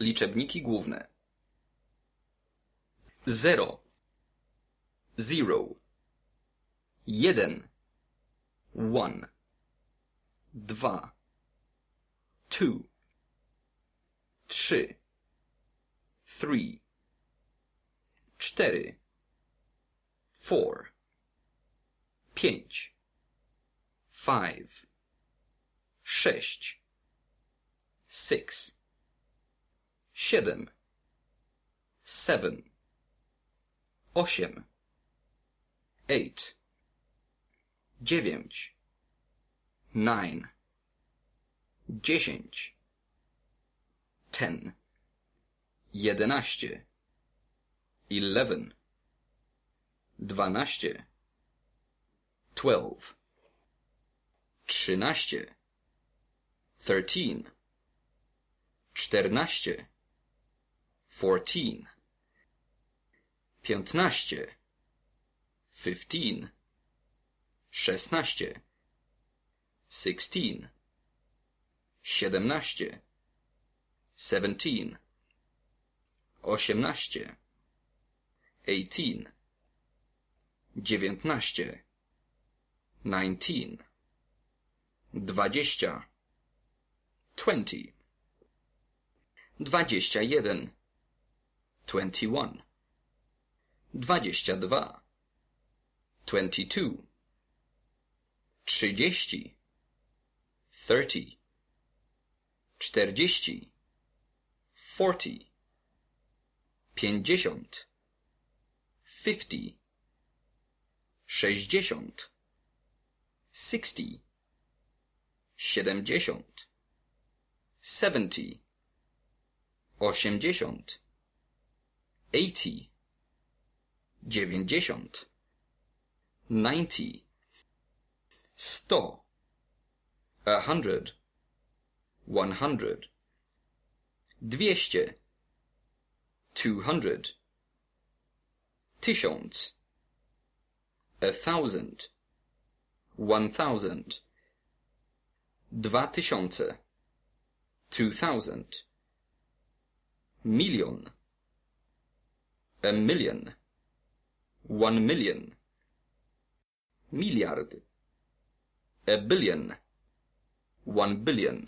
Liczebniki główne. 0 zero. Jeden. One. Dwa. Two. Trzy. Three. Cztery. Four. Pięć. Five. Sześć. Six siedem. Seven. Osiem. Eight. Dziewięć. Nine. Dziesięć. Ten. Jedenaście. Eleven. Dwanaście. Twelve. Trzynaście. Thirteen. Czternaście fourteen. Piętnaście. Fifteen. Szesnaście. Sixteen. Siedemnaście. Seventeen. Osiemnaście. Eighteen. Dziewiętnaście. Nineteen. Dwadzieścia. Twenty. Dwadzieścia jeden twenty one dwadzieścia dwa. Twenty-two, trzydzieści, thirty, czterdzieści, forty, pięćdziesiąt, fifty, sześćdziesiąt, sixty, siedemdziesiąt, seventy, osiemdziesiąt, eighty, dziewięćdziesiąt. Ninety, sto, a hundred, one hundred, dwieście, two hundred, tysiąc, a thousand, one thousand, dwa tysiące, two thousand, milion, a million, one million, miliard. A billion. One billion.